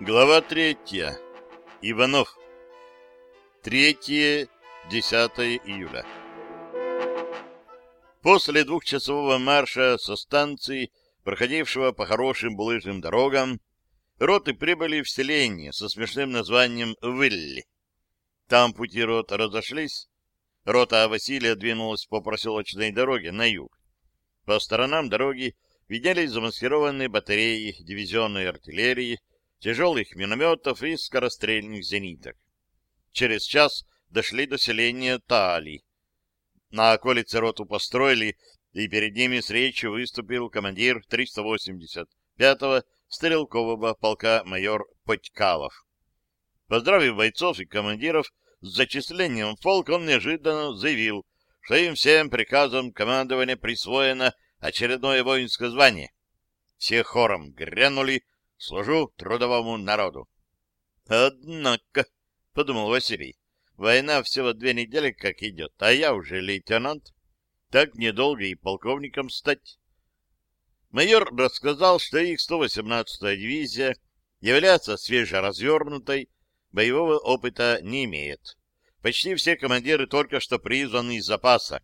Глава третья. Иванов. Третье, 10 июля. После двухчасового марша со станции, проходившего по хорошим булыжным дорогам, роты прибыли в селение со смешным названием Вилли. Там пути рот разошлись. Рота Василия двинулась по проселочной дороге на юг. По сторонам дороги виделись замаскированные батареи дивизионной артиллерии, тяжелых минометов и скорострельных зениток. Через час дошли до селения Таали. На околице роту построили, и перед ними с речью выступил командир 385-го стрелкового полка майор Потькалов. Поздравив бойцов и командиров с зачислением в полк, он неожиданно заявил, что им всем приказом командования присвоено очередное воинское звание. Все хором грянули «Служу трудовому народу». «Однако», — подумал Василий, — «война всего две недели как идет, а я уже лейтенант. Так недолго и полковником стать». Майор рассказал, что их 118-я дивизия является свежеразвернутой, боевого опыта не имеет. Почти все командиры только что призваны из запаса.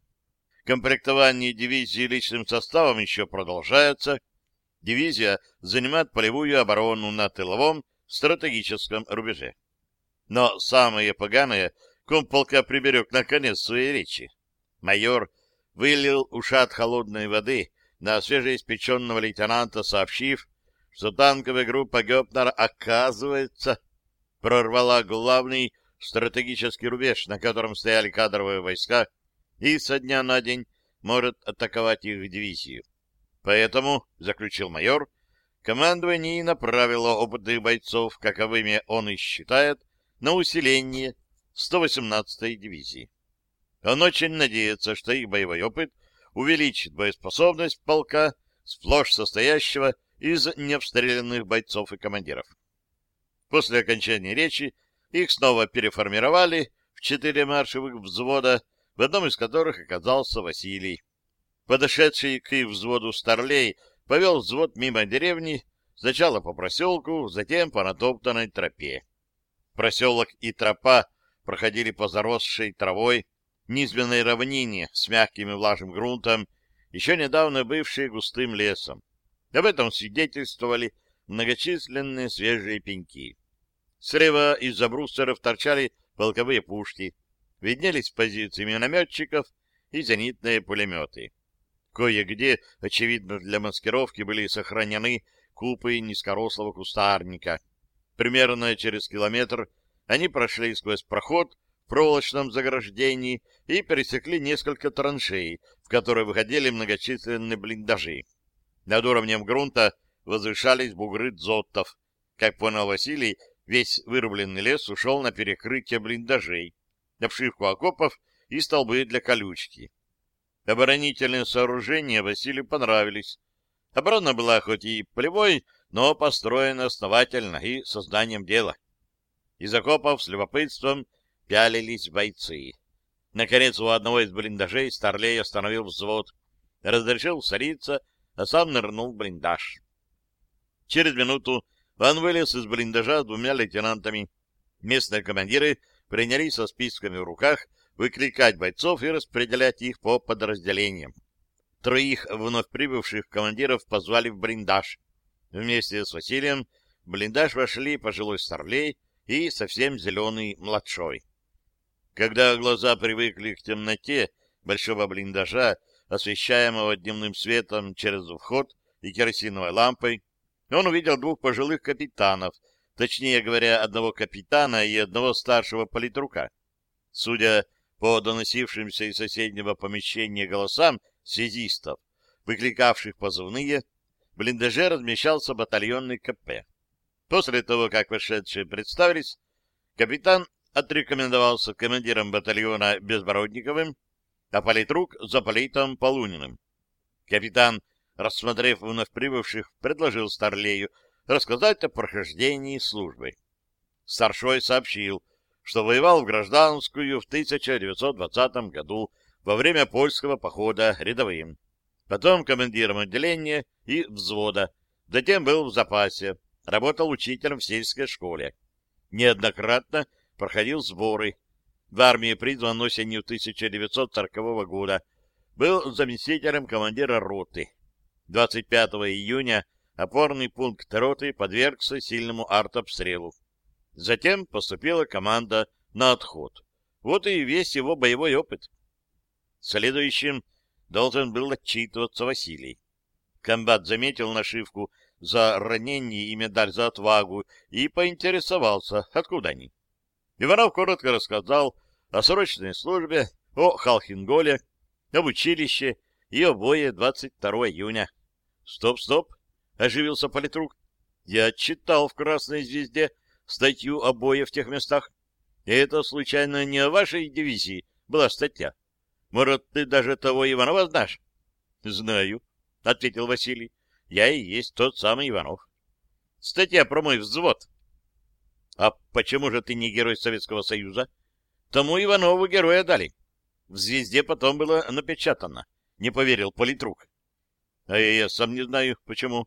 Комплектование дивизии личным составом еще продолжается. Дивизия занимает полевую оборону на тыловом стратегическом рубеже. Но самое поганое комполка приберег на конец своей речи. Майор вылил ушат холодной воды на свежеиспеченного лейтенанта, сообщив, что танковая группа Гёпнер, оказывается, прорвала главный стратегический рубеж, на котором стояли кадровые войска, и со дня на день может атаковать их дивизию. Поэтому, — заключил майор, — командование направило опытных бойцов, каковыми он и считает, на усиление 118-й дивизии. Он очень надеется, что их боевой опыт увеличит боеспособность полка, сплошь состоящего из необстрелянных бойцов и командиров. После окончания речи их снова переформировали в четыре маршевых взвода, в одном из которых оказался Василий. Подошедший к их взводу Старлей повел взвод мимо деревни, сначала по проселку, затем по натоптанной тропе. Проселок и тропа проходили по заросшей травой, низменной равнине с мягким и влажным грунтом, еще недавно бывшей густым лесом. Об этом свидетельствовали многочисленные свежие пеньки. Слева из-за брустеров торчали полковые пушки, виднелись позиции минометчиков и зенитные пулеметы. Кое-где, очевидно, для маскировки были сохранены купы низкорослого кустарника. Примерно через километр они прошли сквозь проход в проволочном заграждении и пересекли несколько траншей, в которые выходили многочисленные блиндажи. Над уровнем грунта возвышались бугры дзоттов. Как понял Василий, Весь вырубленный лес ушел на перекрытие блиндажей, обшивку окопов и столбы для колючки. Оборонительные сооружения Василию понравились. Оборона была хоть и полевой, но построена основательно и созданием дела. Из окопов с любопытством пялились бойцы. Наконец, у одного из блиндажей Старлей остановил взвод, разрешил садиться, а сам нырнул в блиндаж. Через минуту он вылез из блиндажа с двумя лейтенантами. Местные командиры принялись со списками в руках выкликать бойцов и распределять их по подразделениям. Троих вновь прибывших командиров позвали в блиндаж. Вместе с Василием в блиндаж вошли пожилой старлей и совсем зеленый младшой. Когда глаза привыкли к темноте большого блиндажа, освещаемого дневным светом через вход и керосиновой лампой, он увидел двух пожилых капитанов, точнее говоря, одного капитана и одного старшего политрука. Судя по доносившимся из соседнего помещения голосам связистов, выкликавших позывные, в блиндаже размещался батальонный КП. После того, как вошедшие представились, капитан отрекомендовался командиром батальона Безбородниковым, а политрук — за политом Полуниным. Капитан рассмотрев вновь прибывших, предложил Старлею рассказать о прохождении службы. Старшой сообщил, что воевал в гражданскую в 1920 году во время польского похода рядовым, потом командиром отделения и взвода, затем был в запасе, работал учителем в сельской школе. Неоднократно проходил сборы. В армии призван осенью 1940 года. Был заместителем командира роты. 25 июня опорный пункт роты подвергся сильному артобстрелу. Затем поступила команда на отход. Вот и весь его боевой опыт. Следующим должен был отчитываться Василий. Комбат заметил нашивку за ранение и медаль за отвагу и поинтересовался, откуда они. Иванов коротко рассказал о срочной службе, о Халхинголе, об училище и о бое 22 июня. «Стоп, стоп!» — оживился политрук. «Я читал в «Красной звезде» статью о бое в тех местах. И это, случайно, не о вашей дивизии была статья? Может, ты даже того Иванова знаешь? — Знаю, — ответил Василий. — Я и есть тот самый Иванов. Статья про мой взвод. — А почему же ты не герой Советского Союза? Тому Иванову героя дали. В «Звезде» потом было напечатано. Не поверил политрук. А я сам не знаю, почему.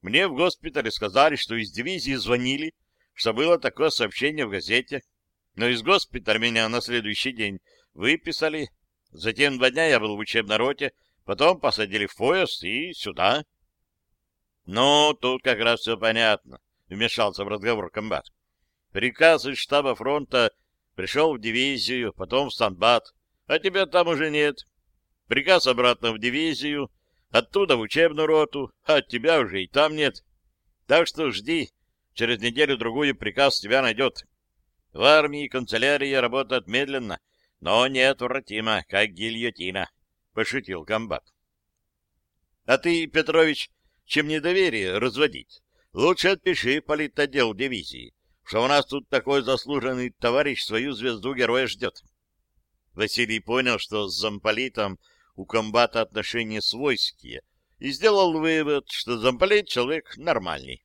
Мне в госпитале сказали, что из дивизии звонили, что было такое сообщение в газете. Но из госпиталя меня на следующий день выписали. Затем два дня я был в учебной роте, потом посадили в поезд и сюда. — Ну, тут как раз все понятно, — вмешался в разговор комбат. Приказ из штаба фронта пришел в дивизию, потом в Станбат, а тебя там уже нет. Приказ обратно в дивизию, оттуда в учебную роту, а тебя уже и там нет. Так что жди, через неделю-другую приказ тебя найдет. В армии канцелярия работает медленно, но неотвратимо, как гильотина, — пошутил комбат. — А ты, Петрович, чем недоверие разводить? Лучше отпиши политотдел дивизии, что у нас тут такой заслуженный товарищ свою звезду героя ждет. Василий понял, что с замполитом у комбата отношения свойские, и сделал вывод, что замполит человек нормальный.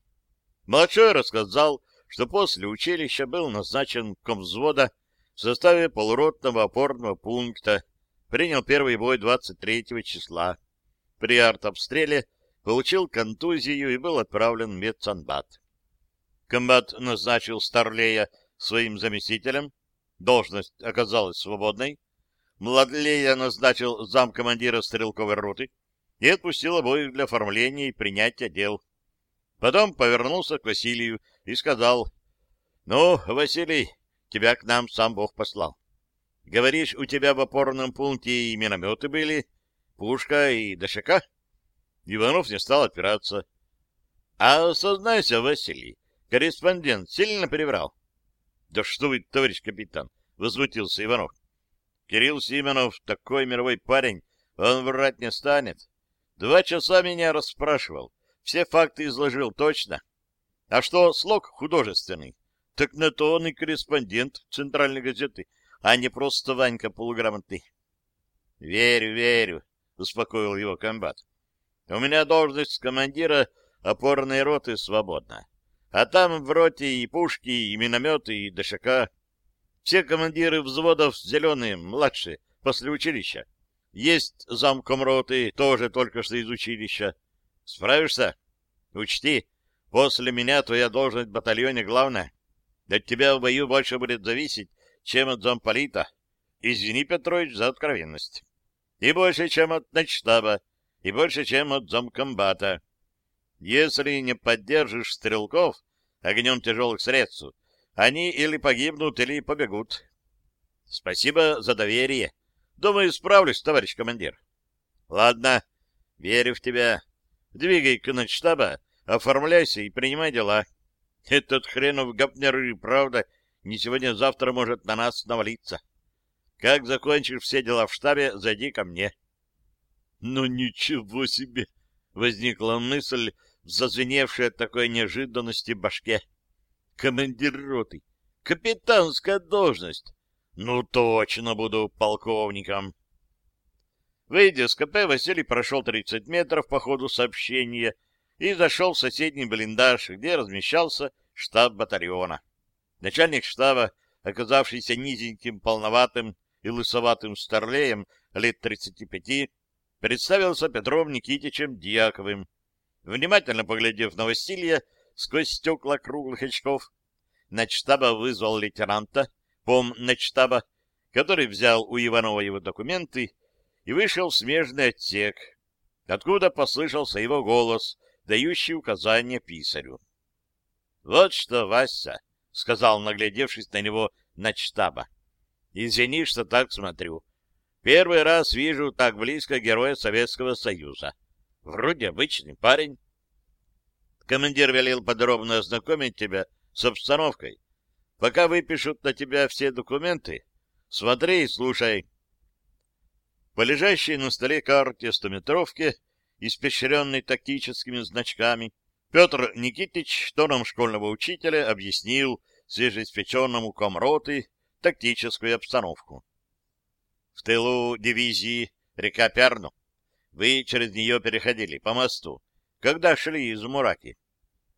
Младшой рассказал, что после училища был назначен комвзвода в составе полуротного опорного пункта, принял первый бой 23 числа. При артобстреле получил контузию и был отправлен в медсанбат. Комбат назначил Старлея своим заместителем, должность оказалась свободной. Младлея назначил замкомандира стрелковой роты и отпустил обоих для оформления и принятия дел. Потом повернулся к Василию и сказал, «Ну, Василий, тебя к нам сам Бог послал. Говоришь, у тебя в опорном пункте и минометы были, пушка и дошака?» Иванов не стал опираться. «А осознайся, Василий, корреспондент сильно приврал?» «Да что вы, товарищ капитан!» — возмутился Иванов. «Кирилл Симонов такой мировой парень, он врать не станет. Два часа меня расспрашивал, все факты изложил точно. А что слог художественный? Так на то он и корреспондент центральной газеты, а не просто Ванька полуграмотный. — Верю, верю, — успокоил его комбат. — У меня должность командира опорной роты свободна. А там в роте и пушки, и минометы, и ДШК. Все командиры взводов зеленые, младшие, после училища. Есть замком роты, тоже только что из училища. Справишься? Учти, после меня твоя должность в батальоне главная. От тебя в бою больше будет зависеть, чем от замполита. Извини, Петрович, за откровенность. И больше, чем от начштаба, и больше, чем от замкомбата. Если не поддержишь стрелков огнем тяжелых средств, они или погибнут, или побегут. Спасибо за доверие. Думаю, справлюсь, товарищ командир. Ладно, верю в тебя. Двигай к начштаба, оформляйся и принимай дела. Этот хренов Гапнер и правда не сегодня-завтра может на нас навалиться. Как закончишь все дела в штабе, зайди ко мне. Ну ничего себе! Возникла мысль, зазвеневшая от такой неожиданности в башке. Командир роты, капитанская должность. Ну точно буду полковником. Выйдя с КП, Василий прошел 30 метров по ходу сообщения и зашел в соседний блиндаж, где размещался штаб батальона. Начальник штаба, оказавшийся низеньким, полноватым и лысоватым старлеем лет 35, представился Петром Никитичем Дьяковым. Внимательно поглядев на Василия, сквозь стекла круглых очков. Начштаба вызвал лейтенанта, пом начштаба, который взял у Иванова его документы и вышел в смежный отсек, откуда послышался его голос, дающий указания писарю. — Вот что, Вася, — сказал, наглядевшись на него начштаба. — Извини, что так смотрю. Первый раз вижу так близко героя Советского Союза. Вроде обычный парень. Командир велел подробно ознакомить тебя с обстановкой. Пока выпишут на тебя все документы, смотри и слушай. По лежащей на столе карте стометровки, испещренной тактическими значками, Петр Никитич тоном школьного учителя объяснил свежеиспеченному комроты тактическую обстановку. В тылу дивизии река Пярну. Вы через нее переходили по мосту, когда шли из Мураки.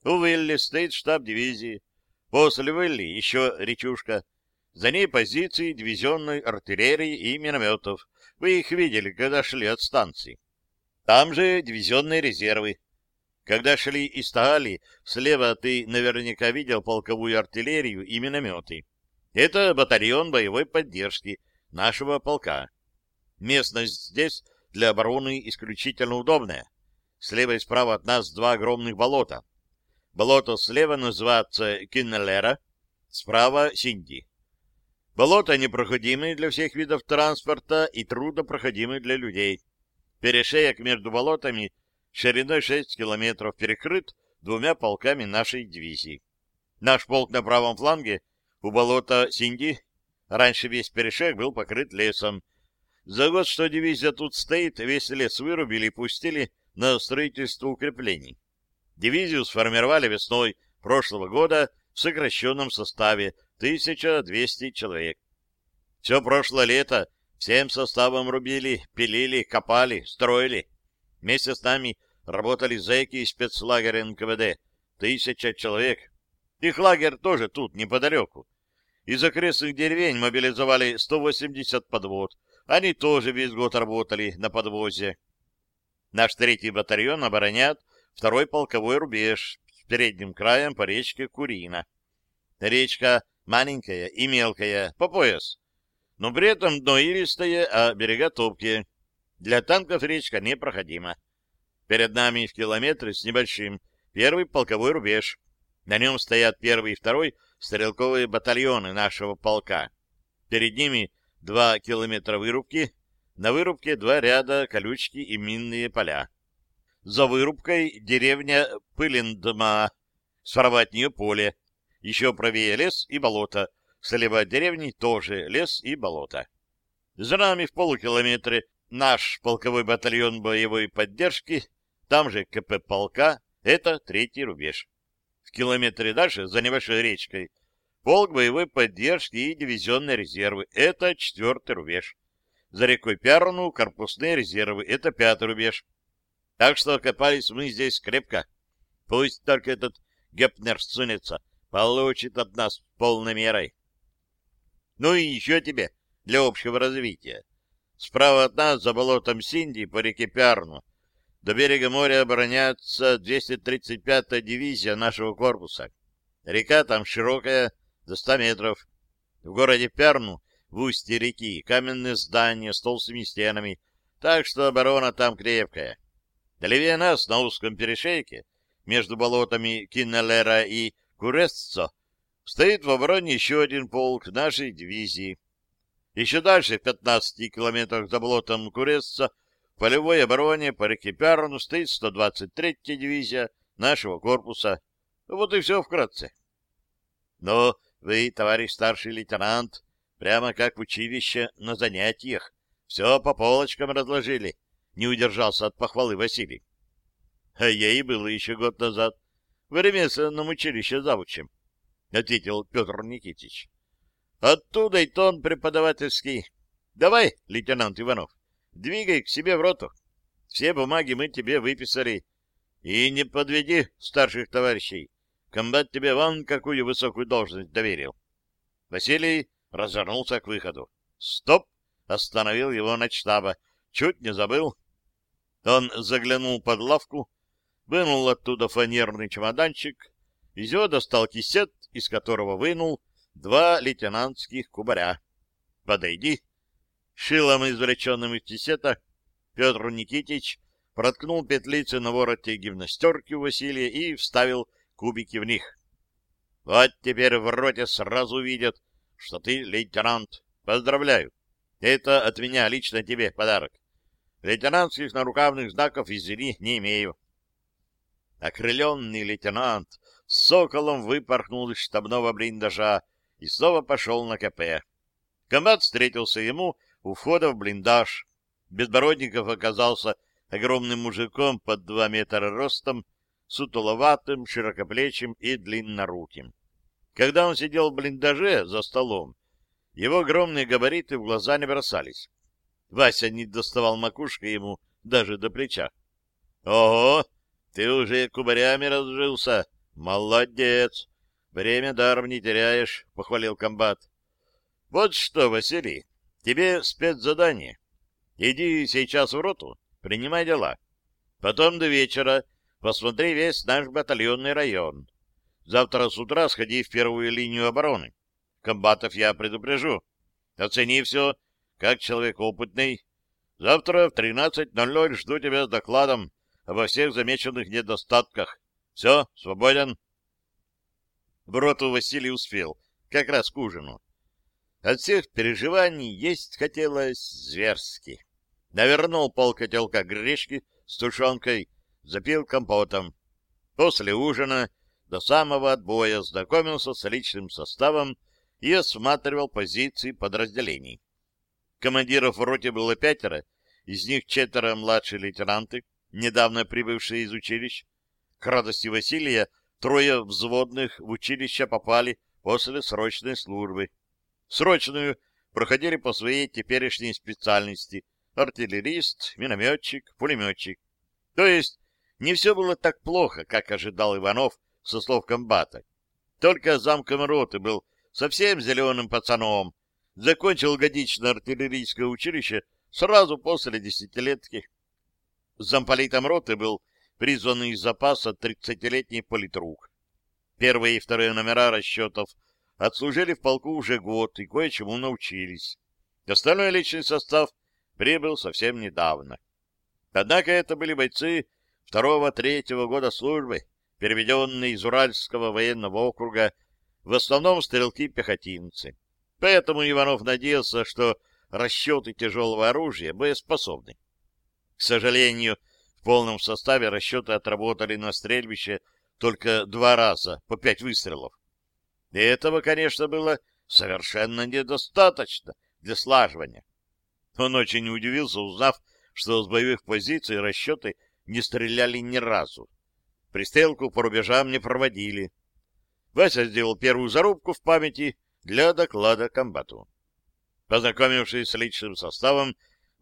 У Вилли стоит штаб дивизии. После Вилли еще речушка. За ней позиции дивизионной артиллерии и минометов. Вы их видели, когда шли от станции. Там же дивизионные резервы. Когда шли из Таали, слева ты наверняка видел полковую артиллерию и минометы. Это батальон боевой поддержки нашего полка. Местность здесь для обороны исключительно удобная. Слева и справа от нас два огромных болота. Болото слева называется Киннелера, справа — Синди. Болото непроходимые для всех видов транспорта и труднопроходимые для людей. Перешеек между болотами шириной 6 километров перекрыт двумя полками нашей дивизии. Наш полк на правом фланге у болота Синди. Раньше весь перешеек был покрыт лесом, за год, что дивизия тут стоит, весь лес вырубили и пустили на строительство укреплений. Дивизию сформировали весной прошлого года в сокращенном составе 1200 человек. Все прошлое лето всем составом рубили, пилили, копали, строили. Вместе с нами работали зэки из спецлагеря НКВД. Тысяча человек. Их лагерь тоже тут, неподалеку. Из окрестных деревень мобилизовали 180 подвод, они тоже весь год работали на подвозе. Наш третий батальон оборонят второй полковой рубеж с передним краем по речке Курина. Речка маленькая и мелкая, по пояс, но при этом дно илистое, а берега топкие. Для танков речка непроходима. Перед нами в километре с небольшим первый полковой рубеж. На нем стоят первый и второй стрелковые батальоны нашего полка. Перед ними два километра вырубки, на вырубке два ряда колючки и минные поля. За вырубкой деревня Пылиндма, справа нее поле, еще правее лес и болото, слева от деревни тоже лес и болото. За нами в полукилометре наш полковой батальон боевой поддержки, там же КП полка, это третий рубеж. В километре дальше, за небольшой речкой, полк боевой поддержки и дивизионные резервы — это четвертый рубеж. За рекой Пярну корпусные резервы — это пятый рубеж. Так что копались мы здесь крепко. Пусть только этот Гепнер сунется, получит от нас полной мерой. Ну и еще тебе для общего развития. Справа от нас, за болотом Синди, по реке Пярну, до берега моря обороняется 235-я дивизия нашего корпуса. Река там широкая, до ста метров. В городе Перну, в устье реки, каменные здания с толстыми стенами, так что оборона там крепкая. Левее нас, на узком перешейке, между болотами Киннелера и Куресцо, стоит в обороне еще один полк нашей дивизии. Еще дальше, в 15 километрах за болотом Куресцо, в полевой обороне по реке Пярну стоит 123-я дивизия нашего корпуса. Вот и все вкратце. Но вы, товарищ старший лейтенант, прямо как в училище на занятиях. Все по полочкам разложили. Не удержался от похвалы Василий. А я и был еще год назад. В ремесленном училище завучем, — ответил Петр Никитич. Оттуда и тон преподавательский. Давай, лейтенант Иванов, двигай к себе в роту. Все бумаги мы тебе выписали. И не подведи старших товарищей. Комбат тебе вон какую высокую должность доверил. Василий развернулся к выходу. Стоп! Остановил его на штаба. Чуть не забыл. Он заглянул под лавку, вынул оттуда фанерный чемоданчик, Изё достал кисет, из которого вынул два лейтенантских кубаря. «Подойди». Шилом, извлеченным из кисета, Петр Никитич проткнул петлицы на вороте гимнастерки у Василия и вставил кубики в них. «Вот теперь в роте сразу видят, что ты лейтенант. Поздравляю. Это от меня лично тебе подарок. Лейтенантских нарукавных знаков, извини, не имею». Окрыленный лейтенант с соколом выпорхнул из штабного блиндажа и снова пошел на КП. Комбат встретился ему у входа в блиндаж. Безбородников оказался огромным мужиком под два метра ростом, сутуловатым, широкоплечим и длинноруким. Когда он сидел в блиндаже за столом, его огромные габариты в глаза не бросались. Вася не доставал макушкой ему даже до плеча. — Ого! Ты уже кубарями разжился! Молодец! Время даром не теряешь, — похвалил комбат. — Вот что, Василий, тебе спецзадание. Иди сейчас в роту, принимай дела. Потом до вечера посмотри весь наш батальонный район. Завтра с утра сходи в первую линию обороны. Комбатов я предупрежу. Оцени все, как человек опытный. Завтра в 13.00 жду тебя с докладом обо всех замеченных недостатках. Все, свободен. В роту Василий успел, как раз к ужину. От всех переживаний есть хотелось зверски. Навернул пол котелка грешки с тушенкой, запил компотом. После ужина до самого отбоя знакомился с личным составом и осматривал позиции подразделений. Командиров в роте было пятеро, из них четверо младшие лейтенанты, недавно прибывшие из училищ. К радости Василия Трое взводных в училище попали после срочной службы. Срочную проходили по своей теперешней специальности артиллерист, минометчик, пулеметчик. То есть не все было так плохо, как ожидал Иванов со слов комбата. Только замком роты был совсем зеленым пацаном, закончил годичное артиллерийское училище сразу после десятилетки. Замполитом роты был призванный из запаса тридцатилетний политрук. Первые и вторые номера расчетов отслужили в полку уже год и кое-чему научились. Остальной личный состав прибыл совсем недавно. Однако это были бойцы второго-третьего года службы, переведенные из Уральского военного округа, в основном стрелки-пехотинцы. Поэтому Иванов надеялся, что расчеты тяжелого оружия боеспособны. К сожалению, полном составе расчеты отработали на стрельбище только два раза, по пять выстрелов. И этого, конечно, было совершенно недостаточно для слаживания. Он очень удивился, узнав, что с боевых позиций расчеты не стреляли ни разу. Пристрелку по рубежам не проводили. Вася сделал первую зарубку в памяти для доклада комбату. Познакомившись с личным составом,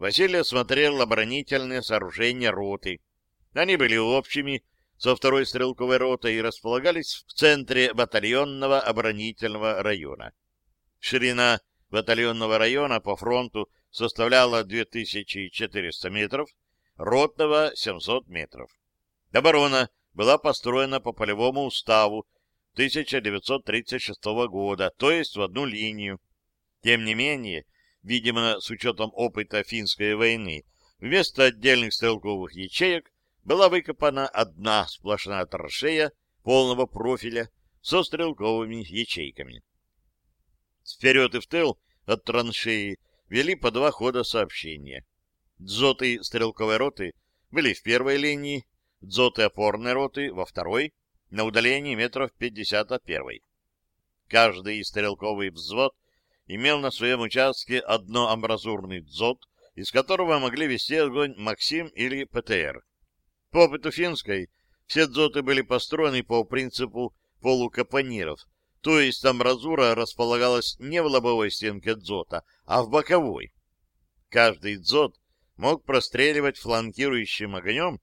Василий осмотрел оборонительные сооружения роты. Они были общими со второй стрелковой ротой и располагались в центре батальонного оборонительного района. Ширина батальонного района по фронту составляла 2400 метров, ротного — 700 метров. Оборона была построена по полевому уставу 1936 года, то есть в одну линию. Тем не менее, видимо, с учетом опыта финской войны, вместо отдельных стрелковых ячеек была выкопана одна сплошная траншея полного профиля со стрелковыми ячейками. Вперед и в тыл от траншеи вели по два хода сообщения. Дзоты стрелковой роты были в первой линии, дзоты опорной роты во второй, на удалении метров 50 от первой. Каждый стрелковый взвод имел на своем участке одно амбразурный дзот, из которого могли вести огонь Максим или ПТР. По опыту финской, все дзоты были построены по принципу полукапониров, то есть амбразура располагалась не в лобовой стенке дзота, а в боковой. Каждый дзот мог простреливать фланкирующим огнем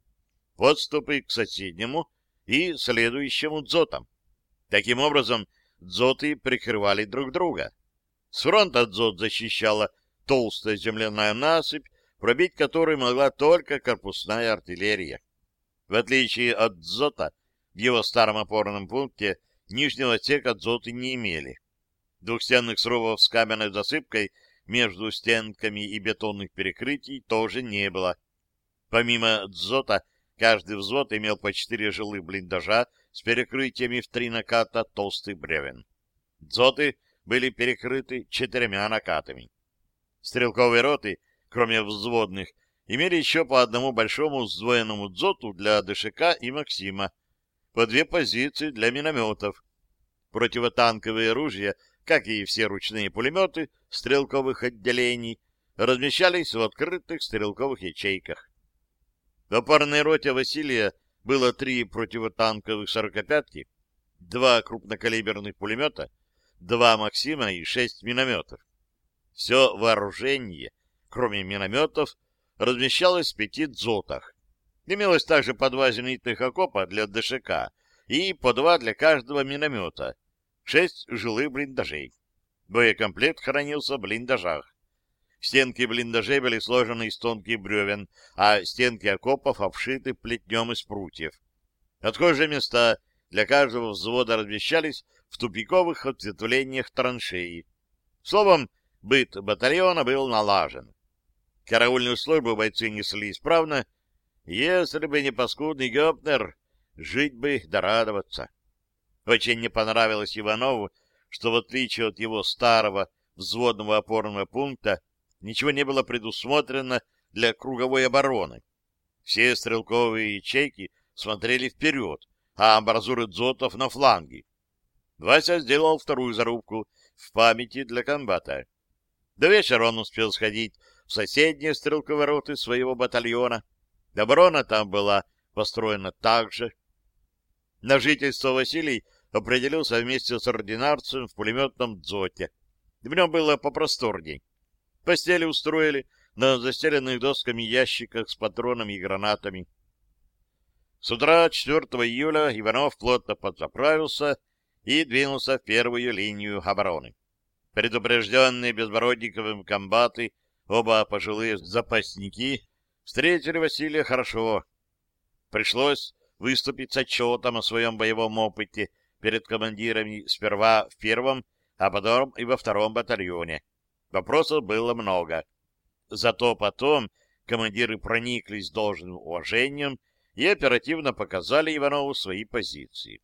подступы к соседнему и следующему дзотам. Таким образом, дзоты прикрывали друг друга. С фронта дзот защищала толстая земляная насыпь, пробить которую могла только корпусная артиллерия. В отличие от дзота, в его старом опорном пункте нижнего отсека дзоты не имели. Двухстенных срубов с каменной засыпкой между стенками и бетонных перекрытий тоже не было. Помимо дзота, каждый взвод имел по четыре жилых блиндажа с перекрытиями в три наката толстых бревен. Дзоты были перекрыты четырьмя накатами. Стрелковые роты, кроме взводных, имели еще по одному большому сдвоенному дзоту для ДШК и Максима, по две позиции для минометов. Противотанковые оружия, как и все ручные пулеметы стрелковых отделений, размещались в открытых стрелковых ячейках. В опорной роте Василия было три противотанковых сорокопятки, два крупнокалиберных пулемета, два Максима и шесть минометов. Все вооружение, кроме минометов, размещалось в пяти дзотах. Имелось также по два зенитных окопа для ДШК и по два для каждого миномета, шесть жилых блиндажей. Боекомплект хранился в блиндажах. Стенки блиндажей были сложены из тонких бревен, а стенки окопов обшиты плетнем из прутьев. Отхожие места для каждого взвода размещались в тупиковых ответвлениях траншеи. Словом, быт батальона был налажен. Караульную службу бойцы несли исправно. Если бы не паскудный Гёпнер, жить бы да. Очень не понравилось Иванову, что в отличие от его старого взводного опорного пункта, ничего не было предусмотрено для круговой обороны. Все стрелковые ячейки смотрели вперед, а амбразуры дзотов на фланге. Вася сделал вторую зарубку в памяти для комбата. До вечера он успел сходить в соседние стрелковые роты своего батальона. Оборона там была построена так же. На жительство Василий определился вместе с ординарцем в пулеметном дзоте. В нем было попросторней. Постели устроили на застеленных досками ящиках с патронами и гранатами. С утра 4 июля Иванов плотно подзаправился и двинулся в первую линию обороны. Предупрежденные Безбородниковым комбаты, оба пожилые запасники, встретили Василия хорошо. Пришлось выступить с отчетом о своем боевом опыте перед командирами сперва в первом, а потом и во втором батальоне. Вопросов было много. Зато потом командиры прониклись должным уважением и оперативно показали Иванову свои позиции.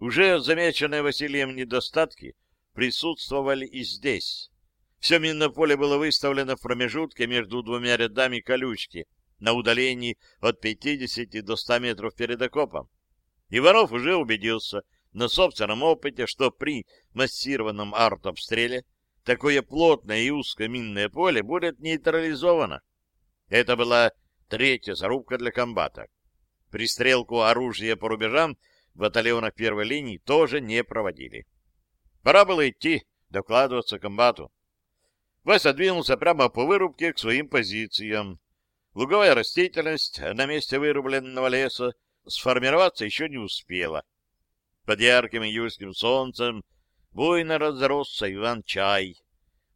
Уже замеченные Василием недостатки присутствовали и здесь. Все минное поле было выставлено в промежутке между двумя рядами колючки на удалении от 50 до 100 метров перед окопом. Иванов уже убедился на собственном опыте, что при массированном артобстреле такое плотное и узкое минное поле будет нейтрализовано. Это была третья зарубка для комбата. Пристрелку оружия по рубежам в батальонах первой линии тоже не проводили. Пора было идти, докладываться комбату. Вася двинулся прямо по вырубке к своим позициям. Луговая растительность на месте вырубленного леса сформироваться еще не успела. Под ярким июльским солнцем буйно разросся иван-чай.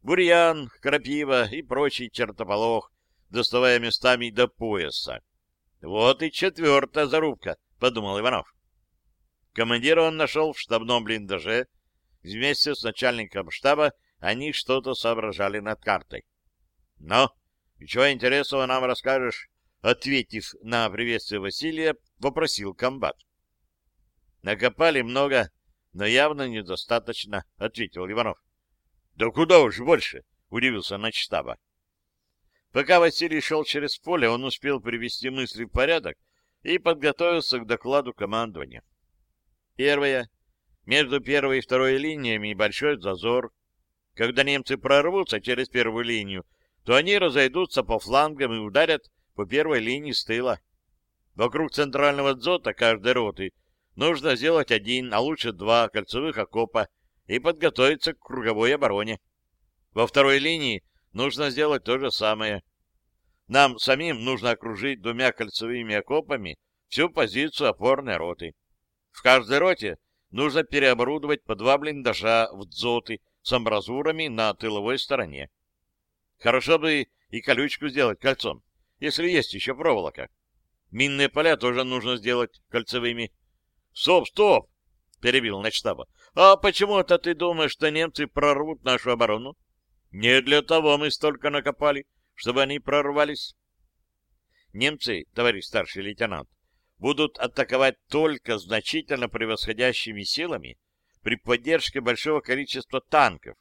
Бурьян, крапива и прочий чертополох, доставая местами до пояса. Вот и четвертая зарубка, — подумал Иванов. Командира он нашел в штабном блиндаже. Вместе с начальником штаба они что-то соображали над картой. — Ну, и чего интересного нам расскажешь? Ответив на приветствие Василия, вопросил комбат. — Накопали много, но явно недостаточно, — ответил Иванов. — Да куда уж больше, — удивился начштаба. Пока Василий шел через поле, он успел привести мысли в порядок и подготовился к докладу командования. Первое. Между первой и второй линиями большой зазор. Когда немцы прорвутся через первую линию, то они разойдутся по флангам и ударят по первой линии с тыла. Вокруг центрального дзота каждой роты нужно сделать один, а лучше два кольцевых окопа и подготовиться к круговой обороне. Во второй линии нужно сделать то же самое. Нам самим нужно окружить двумя кольцевыми окопами всю позицию опорной роты. В каждой роте нужно переоборудовать по два блиндажа в дзоты с амбразурами на тыловой стороне. Хорошо бы и колючку сделать кольцом, если есть еще проволока. Минные поля тоже нужно сделать кольцевыми. Стоп, стоп! — перебил начштаба. — А почему это ты думаешь, что немцы прорвут нашу оборону? Не для того мы столько накопали, чтобы они прорвались. Немцы, товарищ старший лейтенант, будут атаковать только значительно превосходящими силами при поддержке большого количества танков,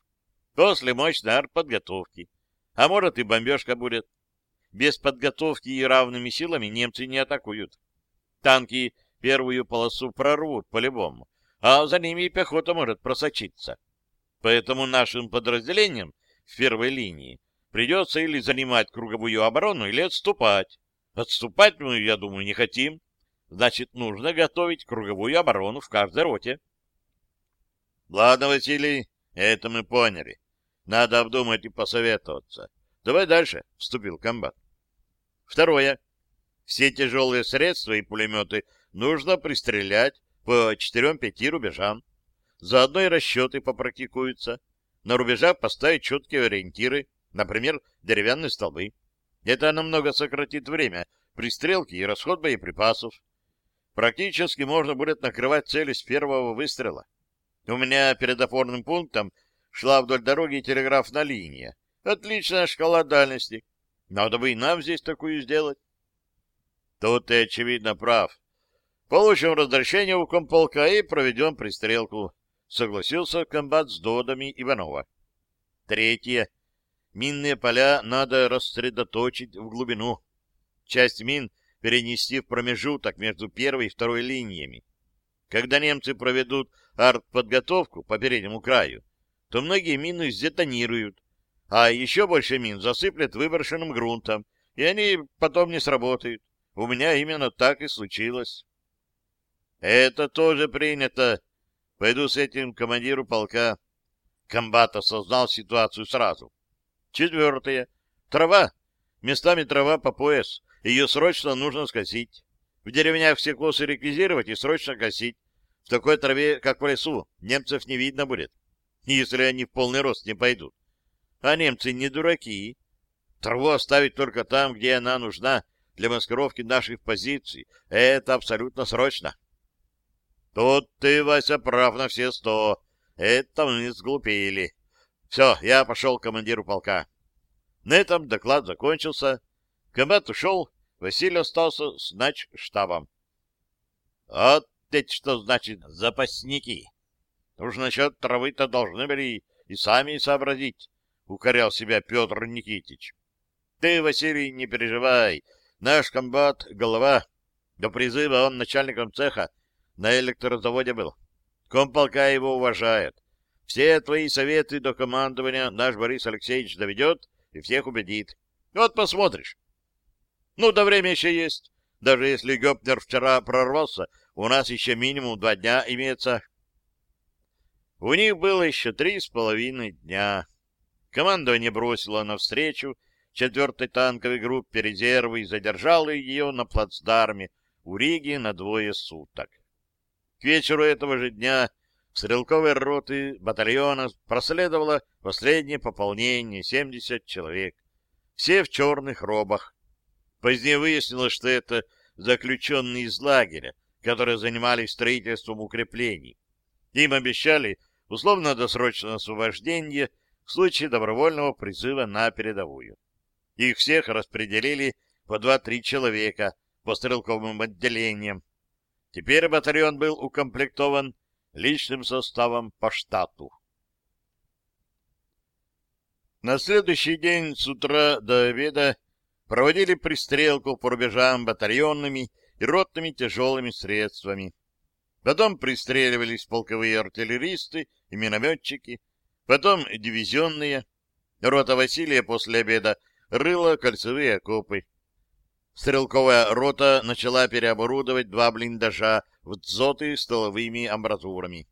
после мощной артподготовки. А может и бомбежка будет. Без подготовки и равными силами немцы не атакуют. Танки первую полосу прорвут по-любому, а за ними и пехота может просочиться. Поэтому нашим подразделениям в первой линии придется или занимать круговую оборону, или отступать. Отступать мы, я думаю, не хотим. Значит, нужно готовить круговую оборону в каждой роте. Ладно, Василий, это мы поняли. Надо обдумать и посоветоваться. Давай дальше, — вступил комбат. Второе. Все тяжелые средства и пулеметы нужно пристрелять по четырем-пяти рубежам. Заодно и расчеты попрактикуются. На рубежах поставить четкие ориентиры, например, деревянные столбы. Это намного сократит время пристрелки и расход боеприпасов. Практически можно будет накрывать цели с первого выстрела. У меня перед опорным пунктом шла вдоль дороги телеграфная линия. Отличная шкала дальности. Надо бы и нам здесь такую сделать. Тут ты, очевидно, прав. Получим разрешение у комполка и проведем пристрелку. Согласился комбат с доводами Иванова. Третье. Минные поля надо рассредоточить в глубину. Часть мин перенести в промежуток между первой и второй линиями. Когда немцы проведут артподготовку по переднему краю, то многие мины сдетонируют, а еще больше мин засыплет выброшенным грунтом, и они потом не сработают. У меня именно так и случилось. Это тоже принято. Пойду с этим командиру полка. Комбат осознал ситуацию сразу. Четвертое. Трава. Местами трава по пояс. Ее срочно нужно скосить. В деревнях все косы реквизировать и срочно косить. В такой траве, как в лесу, немцев не видно будет, если они в полный рост не пойдут. А немцы не дураки. Траву оставить только там, где она нужна для маскировки наших позиций. Это абсолютно срочно. Тут ты, Вася, прав на все сто. Это мы сглупили. Все, я пошел к командиру полка. На этом доклад закончился. Комбат ушел, Василий остался с штабом. Вот ведь что значит запасники. Уж насчет травы-то должны были и сами сообразить, — укорял себя Петр Никитич. Ты, Василий, не переживай. Наш комбат — голова. До призыва он начальником цеха на электрозаводе был. Комполка его уважает. Все твои советы до командования наш Борис Алексеевич доведет и всех убедит. Вот посмотришь. Ну, да время еще есть. Даже если Гёпнер вчера прорвался, у нас еще минимум два дня имеется. У них было еще три с половиной дня. Командование бросило навстречу четвертой танковой группе резервы и задержало ее на плацдарме у Риги на двое суток. К вечеру этого же дня стрелковой роты батальона проследовало последнее пополнение — 70 человек. Все в черных робах. Позднее выяснилось, что это заключенные из лагеря, которые занимались строительством укреплений. Им обещали условно-досрочное освобождение в случае добровольного призыва на передовую. Их всех распределили по два-три человека по стрелковым отделениям. Теперь батальон был укомплектован личным составом по штату. На следующий день с утра до обеда проводили пристрелку по рубежам батальонными и ротными тяжелыми средствами. Потом пристреливались полковые артиллеристы и минометчики, потом дивизионные. Рота Василия после обеда рыла кольцевые окопы. Стрелковая рота начала переоборудовать два блиндажа в дзоты с тыловыми амбразурами.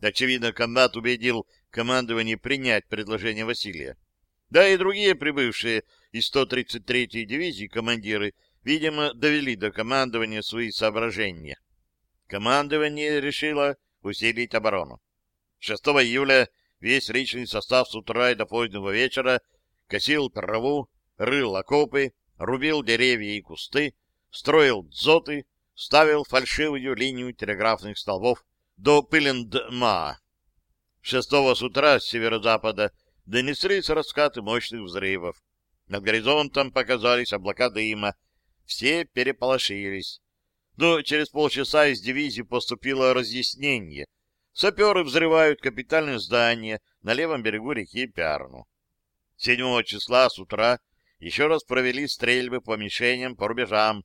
Очевидно, комбат убедил командование принять предложение Василия. Да и другие прибывшие из 133-й дивизии командиры, видимо, довели до командования свои соображения. Командование решило усилить оборону. 6 июля весь личный состав с утра и до позднего вечера косил траву, рыл окопы, рубил деревья и кусты, строил дзоты, ставил фальшивую линию телеграфных столбов до Пылендма. Шестого с утра с северо-запада донеслись раскаты мощных взрывов. Над горизонтом показались облака дыма. Все переполошились. Но через полчаса из дивизии поступило разъяснение. Саперы взрывают капитальное здание на левом берегу реки Пярну. 7 числа с утра еще раз провели стрельбы по мишеням по рубежам.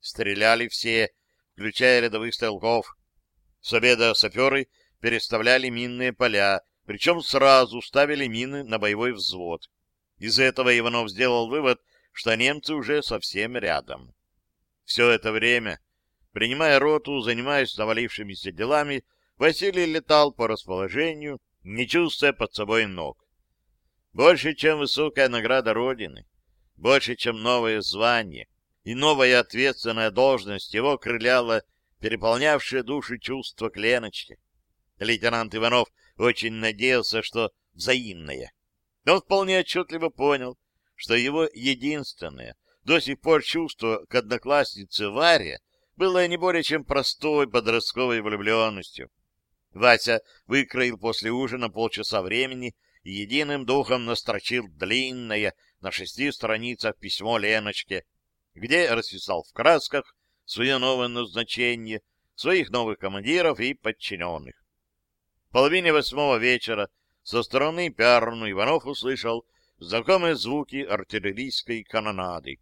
Стреляли все, включая рядовых стрелков. С обеда саперы переставляли минные поля, причем сразу ставили мины на боевой взвод. Из этого Иванов сделал вывод, что немцы уже совсем рядом. Все это время, принимая роту, занимаясь навалившимися делами, Василий летал по расположению, не чувствуя под собой ног. Больше, чем высокая награда Родины, больше, чем новое звание и новая ответственная должность его крыляла переполнявшее души чувство к Леночке. Лейтенант Иванов очень надеялся, что взаимное. Он вполне отчетливо понял, что его единственное до сих пор чувство к однокласснице Варе было не более чем простой подростковой влюбленностью. Вася выкроил после ужина полчаса времени и единым духом настрочил длинное на шести страницах письмо Леночке, где расписал в красках свое новое назначение, своих новых командиров и подчиненных. В половине восьмого вечера со стороны Пярну Иванов услышал знакомые звуки артиллерийской канонады.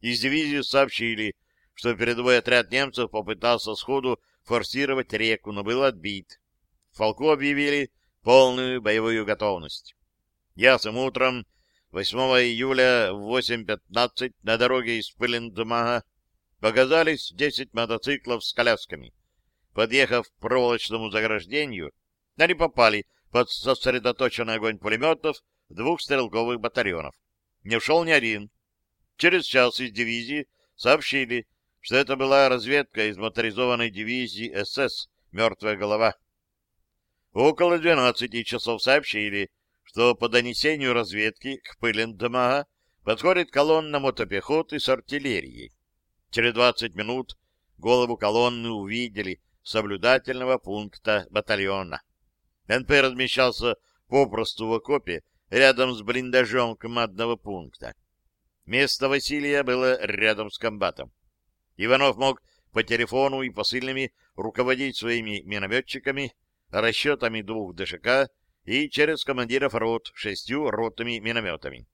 Из дивизии сообщили, что передовой отряд немцев попытался сходу форсировать реку, но был отбит. В полку объявили полную боевую готовность. Ясным утром 8 июля в 8.15 на дороге из Пылендмага показались 10 мотоциклов с колясками. Подъехав к проволочному заграждению, они попали под сосредоточенный огонь пулеметов двух стрелковых батальонов. Не ушел ни один. Через час из дивизии сообщили, что это была разведка из моторизованной дивизии СС «Мертвая голова». Около 12 часов сообщили, что по донесению разведки к Пылендмага подходит колонна мотопехоты с артиллерией. Через 20 минут голову колонны увидели соблюдательного пункта батальона. НП размещался попросту в окопе рядом с блиндажом командного пункта. Место Василия было рядом с комбатом. Иванов мог по телефону и посыльными руководить своими минометчиками, расчетами двух ДШК и через командиров рот шестью ротами минометами.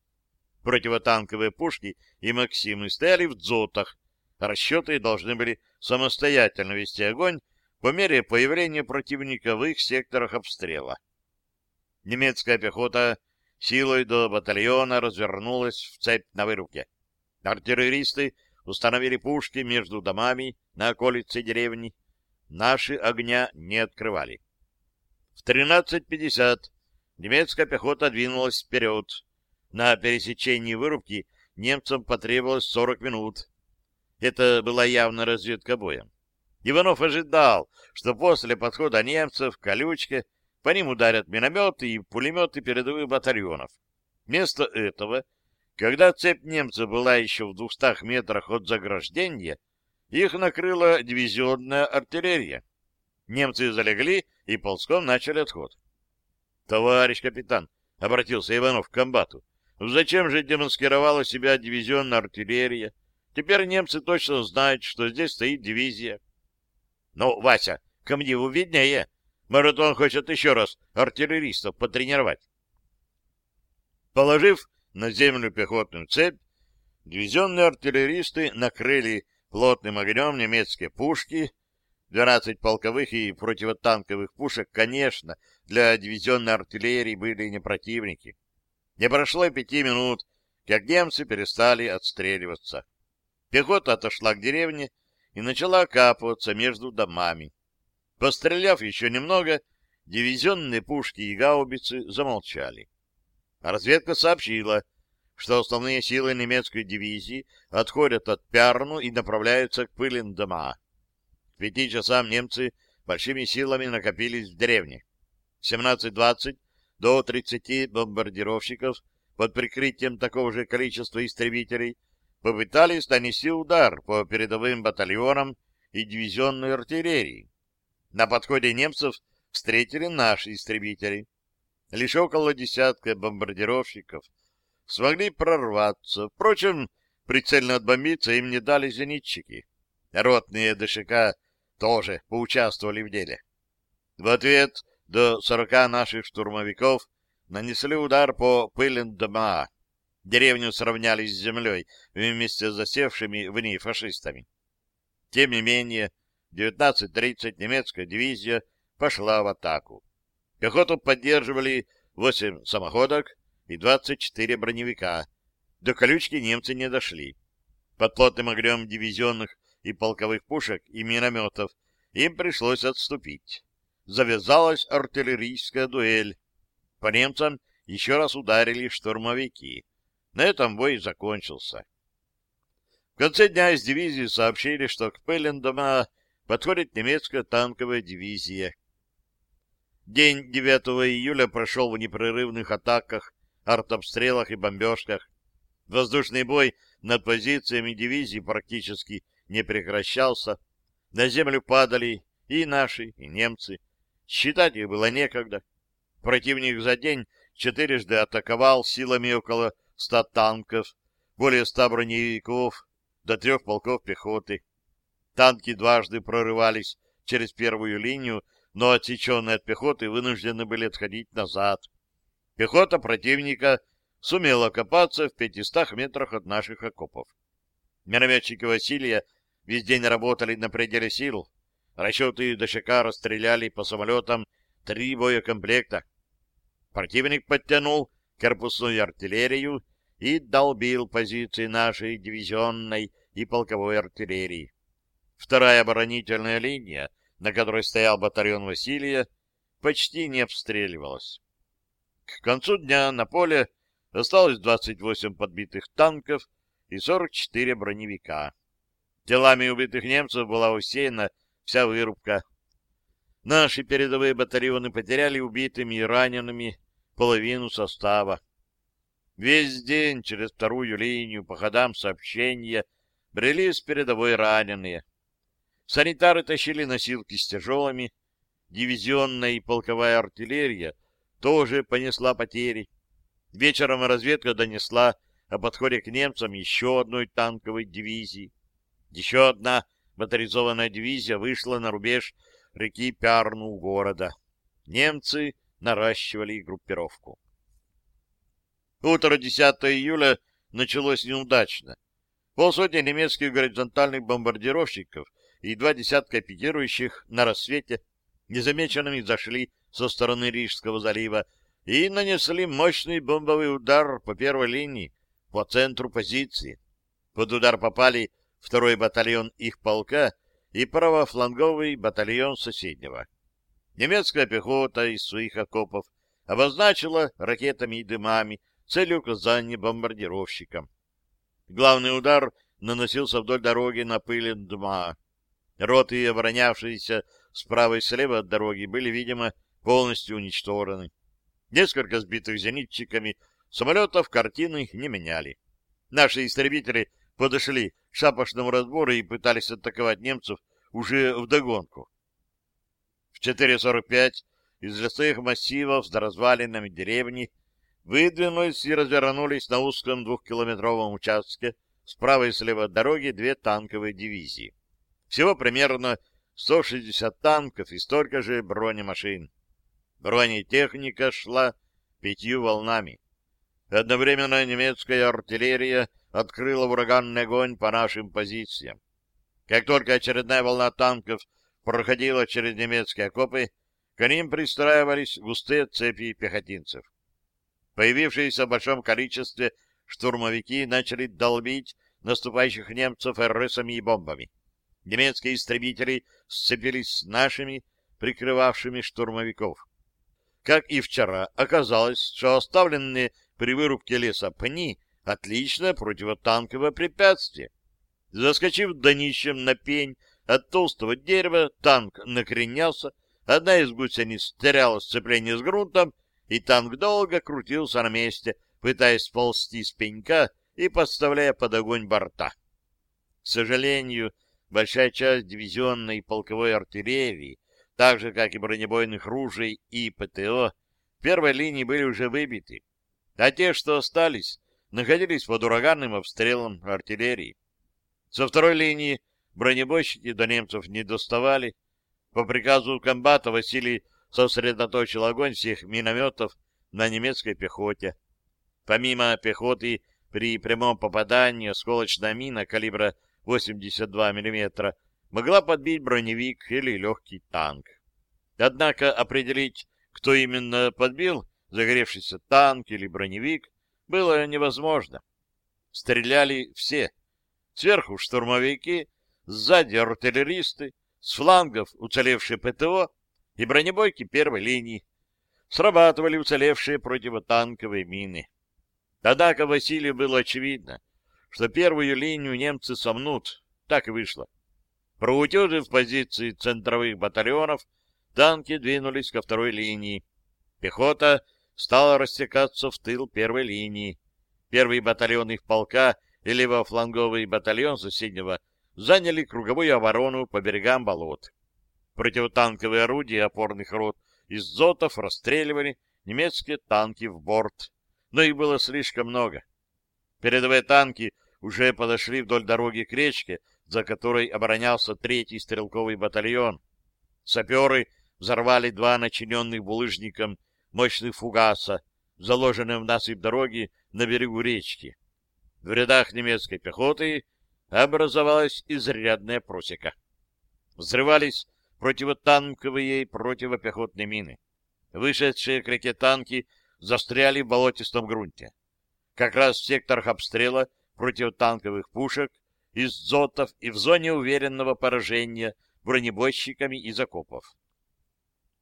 Противотанковые пушки и «Максимы» стояли в дзотах, расчеты должны были самостоятельно вести огонь по мере появления противника в их секторах обстрела. Немецкая пехота силой до батальона развернулась в цепь на вырубке. Артиллеристы установили пушки между домами на околице деревни. Наши огня не открывали. В 13.50 немецкая пехота двинулась вперед. На пересечении вырубки немцам потребовалось 40 минут. Это была явно разведка боя. Иванов ожидал, что после подхода немцев к колючке по ним ударят минометы и пулеметы передовых батальонов. Вместо этого, когда цепь немцев была еще в двухстах метрах от заграждения, их накрыла дивизионная артиллерия. Немцы залегли и ползком начали отход. — Товарищ капитан, — обратился Иванов к комбату, — зачем же демаскировала себя дивизионная артиллерия? Теперь немцы точно знают, что здесь стоит дивизия. Ну, Вася, комдиву виднее. Может, он хочет еще раз артиллеристов потренировать. Положив на землю пехотную цепь, дивизионные артиллеристы накрыли плотным огнем немецкие пушки, 12 полковых и противотанковых пушек, конечно, для дивизионной артиллерии были не противники. Не прошло и пяти минут, как немцы перестали отстреливаться. Пехота отошла к деревне, и начала окапываться между домами. Постреляв еще немного, дивизионные пушки и гаубицы замолчали. Разведка сообщила, что основные силы немецкой дивизии отходят от Пярну и направляются к Пылендома. К пяти часам немцы большими силами накопились в деревне. В 17.20 до 30 бомбардировщиков под прикрытием такого же количества истребителей попытались нанести удар по передовым батальонам и дивизионной артиллерии. На подходе немцев встретили наши истребители. Лишь около десятка бомбардировщиков смогли прорваться. Впрочем, прицельно отбомбиться им не дали зенитчики. Ротные ДШК тоже поучаствовали в деле. В ответ до сорока наших штурмовиков нанесли удар по Пылендома. Деревню сравняли с землей вместе с засевшими в ней фашистами. Тем не менее, 19.30 немецкая дивизия пошла в атаку. Пехоту поддерживали 8 самоходок и 24 броневика. До колючки немцы не дошли. Под плотным огнем дивизионных и полковых пушек и минометов им пришлось отступить. Завязалась артиллерийская дуэль. По немцам еще раз ударили штурмовики. На этом бой закончился. В конце дня из дивизии сообщили, что к Пеллендома подходит немецкая танковая дивизия. День 9 июля прошел в непрерывных атаках, артобстрелах и бомбежках. Воздушный бой над позициями дивизии практически не прекращался. На землю падали и наши, и немцы. Считать их было некогда. Противник за день четырежды атаковал силами около ста танков, более ста броневиков, до трех полков пехоты. Танки дважды прорывались через первую линию, но отсеченные от пехоты вынуждены были отходить назад. Пехота противника сумела копаться в пятистах метрах от наших окопов. Минометчики Василия весь день работали на пределе сил. Расчеты ДШК расстреляли по самолетам три боекомплекта. Противник подтянул корпусную артиллерию и долбил позиции нашей дивизионной и полковой артиллерии. Вторая оборонительная линия, на которой стоял батальон Василия, почти не обстреливалась. К концу дня на поле осталось 28 подбитых танков и 44 броневика. Телами убитых немцев была усеяна вся вырубка. Наши передовые батальоны потеряли убитыми и ранеными половину состава. Весь день через вторую линию по ходам сообщения брели с передовой раненые. Санитары тащили носилки с тяжелыми. Дивизионная и полковая артиллерия тоже понесла потери. Вечером разведка донесла о подходе к немцам еще одной танковой дивизии. Еще одна моторизованная дивизия вышла на рубеж реки Пярну города. Немцы наращивали группировку. Утро 10 июля началось неудачно. Полсотни немецких горизонтальных бомбардировщиков и два десятка пикирующих на рассвете незамеченными зашли со стороны Рижского залива и нанесли мощный бомбовый удар по первой линии, по центру позиции. Под удар попали второй батальон их полка и правофланговый батальон соседнего. Немецкая пехота из своих окопов обозначила ракетами и дымами цель указания бомбардировщикам. Главный удар наносился вдоль дороги на пылен дма. Роты, оборонявшиеся справа и слева от дороги, были, видимо, полностью уничтожены. Несколько сбитых зенитчиками самолетов картины не меняли. Наши истребители подошли к шапошному разбору и пытались атаковать немцев уже вдогонку. В 4.45 из лесных массивов с развалинами деревни выдвинулись и развернулись на узком двухкилометровом участке справа и слева от дороги две танковые дивизии. Всего примерно 160 танков и столько же бронемашин. Бронетехника шла пятью волнами. Одновременно немецкая артиллерия открыла ураганный огонь по нашим позициям. Как только очередная волна танков проходила через немецкие окопы, к ним пристраивались густые цепи пехотинцев. Появившиеся в большом количестве штурмовики начали долбить наступающих немцев РСами и бомбами. Немецкие истребители сцепились с нашими, прикрывавшими штурмовиков. Как и вчера, оказалось, что оставленные при вырубке леса пни — отличное противотанковое препятствие. Заскочив днищем на пень от толстого дерева, танк накренялся, одна из гусениц теряла сцепление с грунтом, и танк долго крутился на месте, пытаясь сползти с пенька и подставляя под огонь борта. К сожалению, большая часть дивизионной и полковой артиллерии, так же, как и бронебойных ружей и ПТО, в первой линии были уже выбиты, а те, что остались, находились под ураганным обстрелом артиллерии. Со второй линии бронебойщики до немцев не доставали. По приказу комбата Василий сосредоточил огонь всех минометов на немецкой пехоте. Помимо пехоты, при прямом попадании осколочная мина калибра 82 мм могла подбить броневик или легкий танк. Однако определить, кто именно подбил загоревшийся танк или броневик, было невозможно. Стреляли все. Сверху штурмовики, сзади артиллеристы, с флангов уцелевшие ПТО и бронебойки первой линии. Срабатывали уцелевшие противотанковые мины. Однако Василию было очевидно, что первую линию немцы сомнут. Так и вышло. Проутюжив позиции центровых батальонов, танки двинулись ко второй линии. Пехота стала растекаться в тыл первой линии. Первый батальон их полка и левофланговый батальон соседнего заняли круговую оборону по берегам болот. Противотанковые орудия опорных рот из зотов расстреливали немецкие танки в борт, но их было слишком много. Передовые танки уже подошли вдоль дороги к речке, за которой оборонялся третий стрелковый батальон. Саперы взорвали два начиненных булыжником мощных фугаса, заложенные в насыпь дороги на берегу речки. В рядах немецкой пехоты образовалась изрядная просека. Взрывались противотанковые и противопехотные мины. Вышедшие к реке танки застряли в болотистом грунте. Как раз в секторах обстрела противотанковых пушек из зотов и в зоне уверенного поражения бронебойщиками из окопов.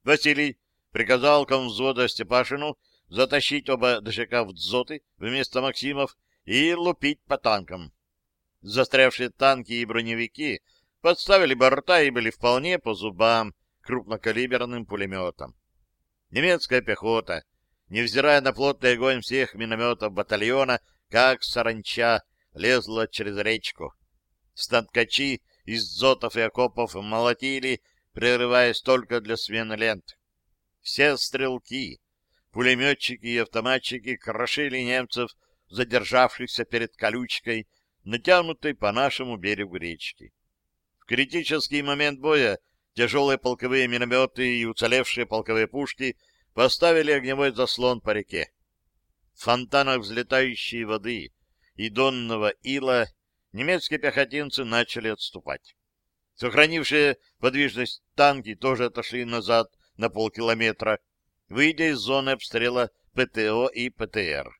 Василий приказал комвзвода Степашину затащить оба ДШК в дзоты вместо Максимов и лупить по танкам. Застрявшие танки и броневики подставили борта и были вполне по зубам крупнокалиберным пулеметом. Немецкая пехота, невзирая на плотный огонь всех минометов батальона, как саранча, лезла через речку. Станкачи из зотов и окопов молотили, прерываясь только для смены лент. Все стрелки, пулеметчики и автоматчики крошили немцев, задержавшихся перед колючкой, натянутой по нашему берегу речки. Критический момент боя тяжелые полковые минометы и уцелевшие полковые пушки поставили огневой заслон по реке. В фонтанах взлетающей воды и донного ила немецкие пехотинцы начали отступать. Сохранившие подвижность танки тоже отошли назад на полкилометра, выйдя из зоны обстрела ПТО и ПТР.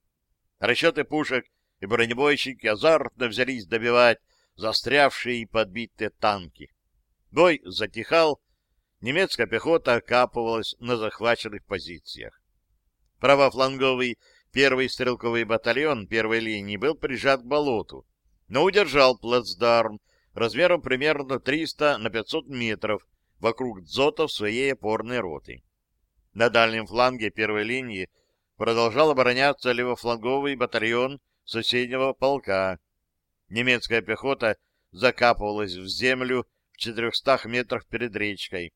Расчеты пушек и бронебойщики азартно взялись добивать застрявшие и подбитые танки. Бой затихал, немецкая пехота окапывалась на захваченных позициях. Правофланговый первый стрелковый батальон первой линии был прижат к болоту, но удержал плацдарм размером примерно 300 на 500 метров вокруг дзотов своей опорной роты. На дальнем фланге первой линии продолжал обороняться левофланговый батальон соседнего полка. Немецкая пехота закапывалась в землю в 400 метрах перед речкой.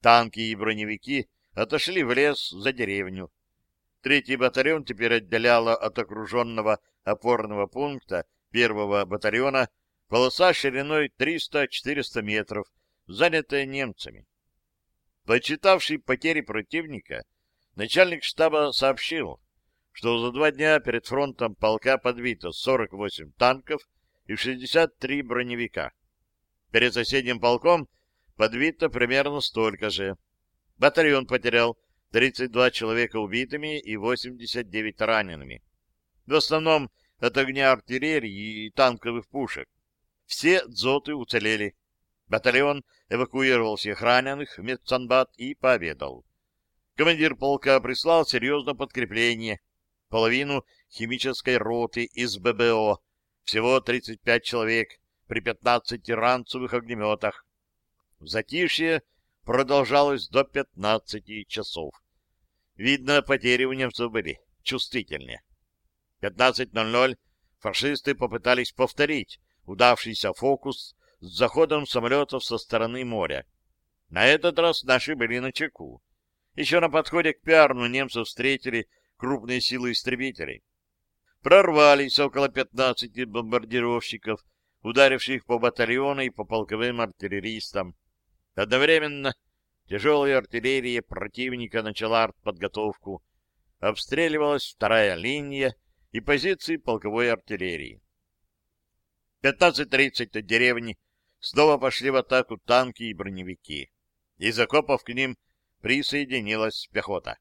Танки и броневики отошли в лес за деревню. Третий батальон теперь отделяла от окруженного опорного пункта первого батальона полоса шириной 300-400 метров, занятая немцами. Почитавший потери противника, начальник штаба сообщил, что за два дня перед фронтом полка подбито 48 танков и 63 броневика. Перед соседним полком подбито примерно столько же. Батальон потерял 32 человека убитыми и 89 ранеными. В основном от огня артиллерии и танковых пушек. Все дзоты уцелели. Батальон эвакуировал всех раненых в медсанбат и пообедал. Командир полка прислал серьезное подкрепление, половину химической роты из ББО, всего 35 человек при 15 ранцевых огнеметах. В затишье продолжалось до 15 часов. Видно, потери у немцев были чувствительнее. 15.00 фашисты попытались повторить удавшийся фокус с заходом самолетов со стороны моря. На этот раз наши были на чеку. Еще на подходе к Пиарну немцев встретили крупные силы истребителей. Прорвались около 15 бомбардировщиков, ударивших по батальону и по полковым артиллеристам. Одновременно тяжелая артиллерия противника начала артподготовку. Обстреливалась вторая линия и позиции полковой артиллерии. 15.30 от деревни снова пошли в атаку танки и броневики. Из окопов к ним присоединилась пехота.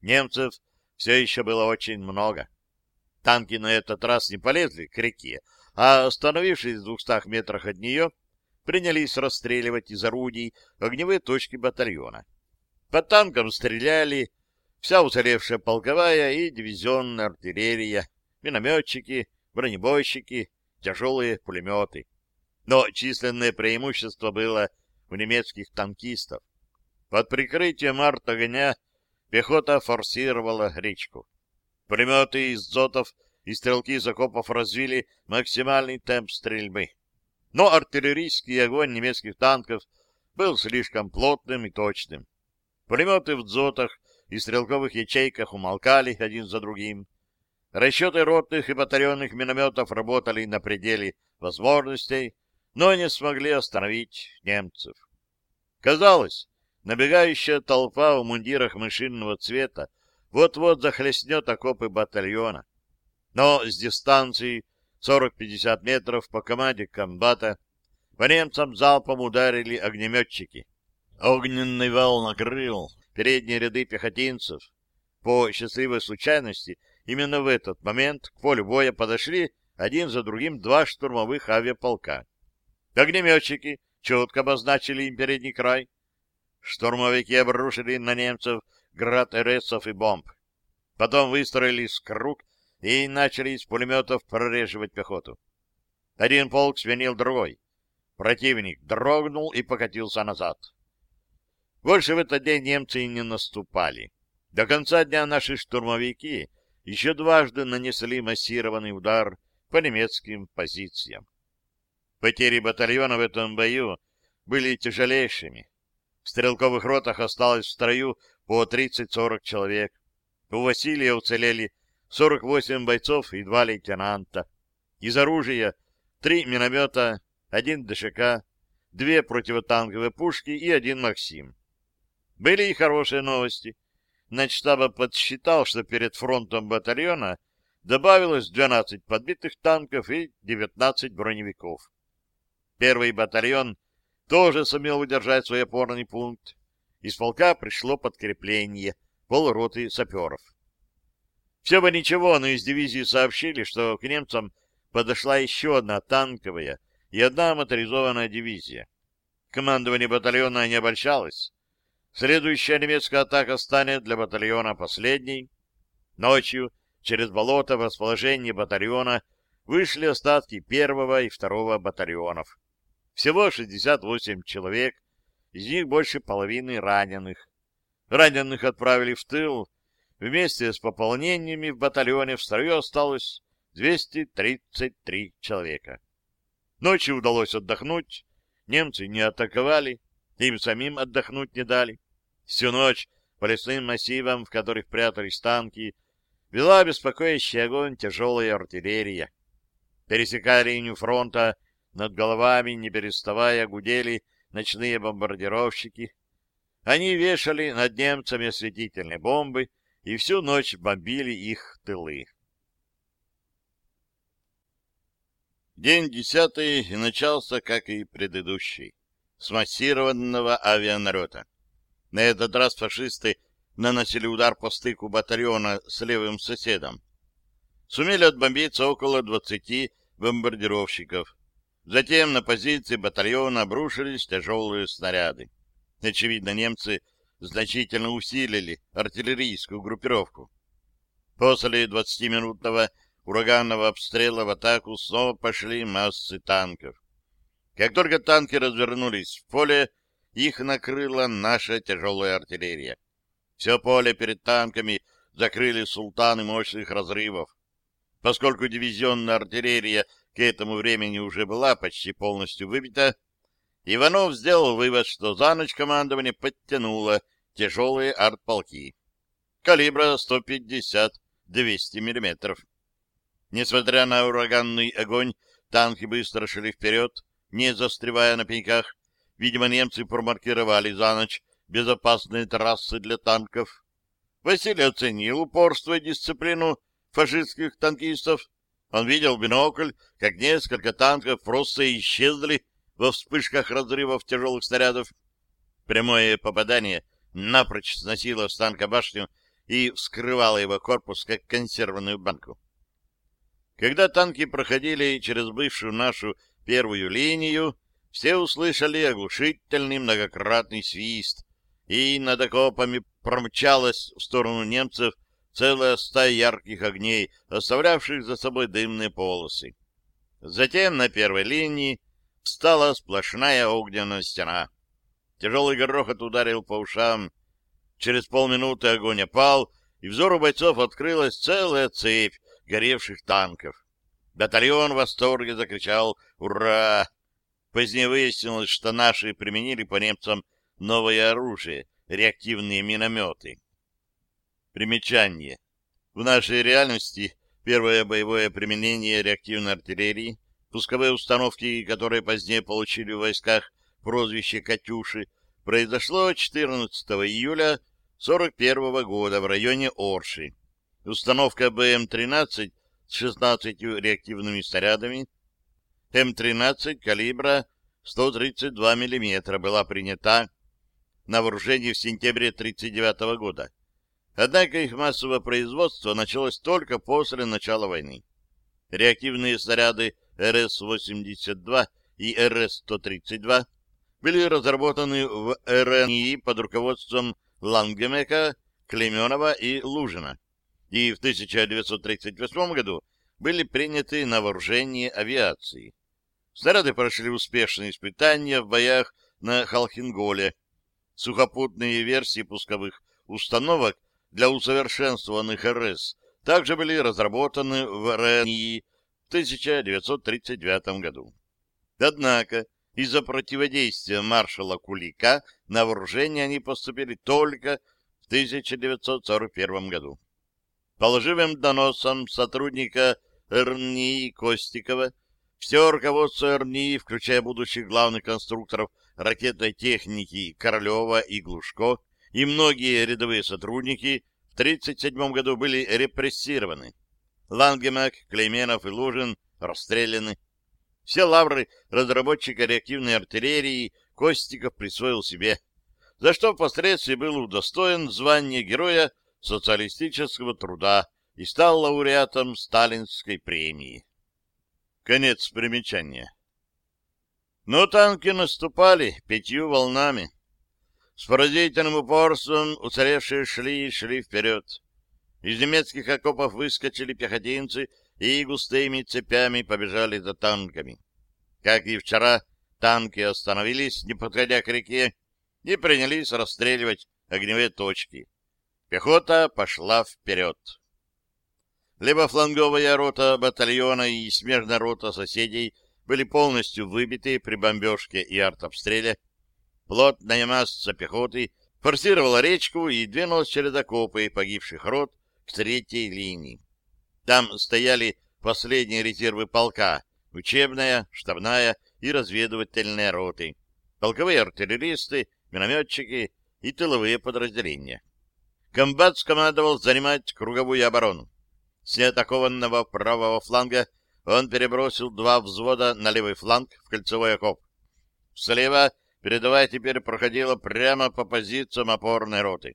Немцев все еще было очень много. Танки на этот раз не полезли к реке, а, остановившись в двухстах метрах от нее, принялись расстреливать из орудий огневые точки батальона. По танкам стреляли вся уцелевшая полковая и дивизионная артиллерия, минометчики, бронебойщики, тяжелые пулеметы. Но численное преимущество было у немецких танкистов. Под прикрытием арт-огня пехота форсировала речку. Пулеметы из зотов и стрелки из окопов развили максимальный темп стрельбы. Но артиллерийский огонь немецких танков был слишком плотным и точным. Пулеметы в дзотах и стрелковых ячейках умолкали один за другим. Расчеты ротных и батальонных минометов работали на пределе возможностей, но не смогли остановить немцев. Казалось, набегающая толпа в мундирах мышиного цвета вот-вот захлестнет окопы батальона. Но с дистанции 40-50 метров по команде комбата по немцам залпом ударили огнеметчики. Огненный вал накрыл передние ряды пехотинцев. По счастливой случайности, именно в этот момент к полю боя подошли один за другим два штурмовых авиаполка. Огнеметчики четко обозначили им передний край. Штурмовики обрушили на немцев град РСов и бомб. Потом выстроились круг и начали из пулеметов прореживать пехоту. Один полк свинил другой. Противник дрогнул и покатился назад. Больше в этот день немцы не наступали. До конца дня наши штурмовики еще дважды нанесли массированный удар по немецким позициям. Потери батальона в этом бою были тяжелейшими. В стрелковых ротах осталось в строю по 30-40 человек. У Василия уцелели 48 бойцов и два лейтенанта. Из оружия три миномета, один ДШК, две противотанковые пушки и один Максим. Были и хорошие новости. Начштаба подсчитал, что перед фронтом батальона добавилось 12 подбитых танков и 19 броневиков. Первый батальон тоже сумел удержать свой опорный пункт. Из полка пришло подкрепление, полроты саперов. Все бы ничего, но из дивизии сообщили, что к немцам подошла еще одна танковая и одна моторизованная дивизия. Командование батальона не обольщалось. Следующая немецкая атака станет для батальона последней. Ночью через болото в расположение батальона вышли остатки первого и второго батальонов. Всего 68 человек, из них больше половины раненых. Раненых отправили в тыл, Вместе с пополнениями в батальоне в строю осталось 233 человека. Ночью удалось отдохнуть, немцы не атаковали, им самим отдохнуть не дали. Всю ночь по лесным массивам, в которых прятались танки, вела беспокоящий огонь тяжелая артиллерия. Пересекая линию фронта, над головами, не переставая, гудели ночные бомбардировщики. Они вешали над немцами осветительные бомбы, и всю ночь бомбили их тылы. День десятый начался, как и предыдущий, с массированного авианалета. На этот раз фашисты наносили удар по стыку батальона с левым соседом. Сумели отбомбиться около 20 бомбардировщиков. Затем на позиции батальона обрушились тяжелые снаряды. Очевидно, немцы значительно усилили артиллерийскую группировку. После 20-минутного ураганного обстрела в атаку снова пошли массы танков. Как только танки развернулись в поле, их накрыла наша тяжелая артиллерия. Все поле перед танками закрыли султаны мощных разрывов. Поскольку дивизионная артиллерия к этому времени уже была почти полностью выбита, Иванов сделал вывод, что за ночь командование подтянуло тяжелые артполки калибра 150-200 мм. Несмотря на ураганный огонь, танки быстро шли вперед, не застревая на пеньках. Видимо, немцы промаркировали за ночь безопасные трассы для танков. Василий оценил упорство и дисциплину фашистских танкистов. Он видел бинокль, как несколько танков просто исчезли во вспышках разрывов тяжелых снарядов. Прямое попадание напрочь сносило с танка башню и вскрывало его корпус, как консервную банку. Когда танки проходили через бывшую нашу первую линию, все услышали оглушительный многократный свист, и над окопами промчалась в сторону немцев целая стая ярких огней, оставлявших за собой дымные полосы. Затем на первой линии встала сплошная огненная стена. Тяжелый грохот ударил по ушам. Через полминуты огонь опал, и взору бойцов открылась целая цепь горевших танков. Батальон в восторге закричал «Ура!». Позднее выяснилось, что наши применили по немцам новое оружие — реактивные минометы. Примечание. В нашей реальности первое боевое применение реактивной артиллерии, пусковые установки, которые позднее получили в войсках прозвище «Катюши», произошло 14 июля 1941 года в районе Орши. Установка БМ-13 с 16 реактивными снарядами М-13 калибра 132 мм была принята на вооружение в сентябре 1939 года. Однако их массовое производство началось только после начала войны. Реактивные снаряды РС-82 и РС-132 были разработаны в РНИ под руководством Лангемека, Клеменова и Лужина, и в 1938 году были приняты на вооружение авиации. Снаряды прошли успешные испытания в боях на Халхинголе. Сухопутные версии пусковых установок для усовершенствованных РС также были разработаны в РНИ в 1939 году. Однако из-за противодействия маршала Кулика на вооружение они поступили только в 1941 году. Положивым доносом сотрудника РНИ Костикова все руководство РНИ, включая будущих главных конструкторов ракетной техники Королева и Глушко, и многие рядовые сотрудники в 1937 году были репрессированы. Лангемак, Клейменов и Лужин расстреляны. Все лавры разработчика реактивной артиллерии Костиков присвоил себе, за что впоследствии был удостоен звания Героя социалистического труда и стал лауреатом Сталинской премии. Конец примечания. Но танки наступали пятью волнами. С поразительным упорством уцелевшие шли и шли вперед. Из немецких окопов выскочили пехотинцы и густыми цепями побежали за танками. Как и вчера, танки остановились, не подходя к реке, и принялись расстреливать огневые точки. Пехота пошла вперед. Либо фланговая рота батальона и смежная рота соседей были полностью выбиты при бомбежке и артобстреле, Плотная масса пехоты форсировала речку и двинулась через окопы погибших рот к третьей линии. Там стояли последние резервы полка, учебная, штабная и разведывательная роты, полковые артиллеристы, минометчики и тыловые подразделения. Комбат скомандовал занимать круговую оборону. С неатакованного правого фланга он перебросил два взвода на левый фланг в кольцевой окоп. Слева передовая теперь проходила прямо по позициям опорной роты.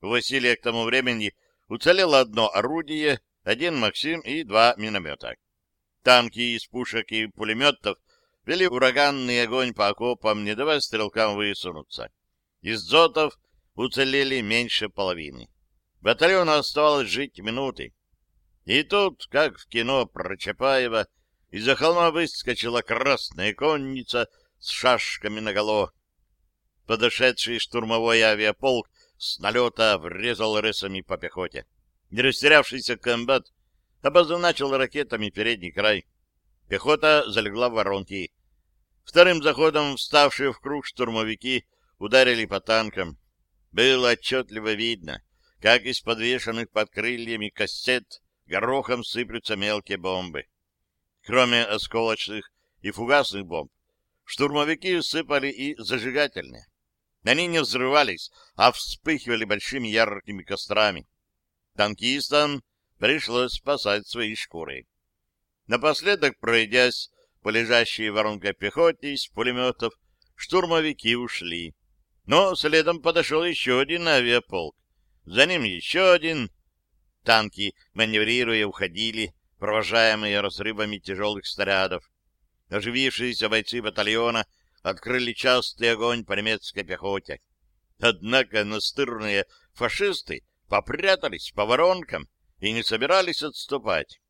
У Василия к тому времени уцелело одно орудие, один «Максим» и два миномета. Танки из пушек и пулеметов вели ураганный огонь по окопам, не давая стрелкам высунуться. Из дзотов уцелели меньше половины. Батальону оставалось жить минуты. И тут, как в кино про Чапаева, из-за холма выскочила красная конница с шашками наголо. Подошедший штурмовой авиаполк с налета врезал рысами по пехоте. Не растерявшийся комбат обозначил ракетами передний край. Пехота залегла в воронки. Вторым заходом вставшие в круг штурмовики ударили по танкам. Было отчетливо видно, как из подвешенных под крыльями кассет горохом сыплются мелкие бомбы. Кроме осколочных и фугасных бомб, штурмовики сыпали и зажигательные. Они не взрывались, а вспыхивали большими яркими кострами. Танкистам пришлось спасать свои шкуры. Напоследок, пройдясь по лежащей воронкой пехоте из пулеметов, штурмовики ушли. Но следом подошел еще один авиаполк. За ним еще один. Танки, маневрируя, уходили, провожаемые разрывами тяжелых снарядов. Оживившиеся бойцы батальона открыли частый огонь по немецкой пехоте. Однако настырные фашисты попрятались по воронкам и не собирались отступать.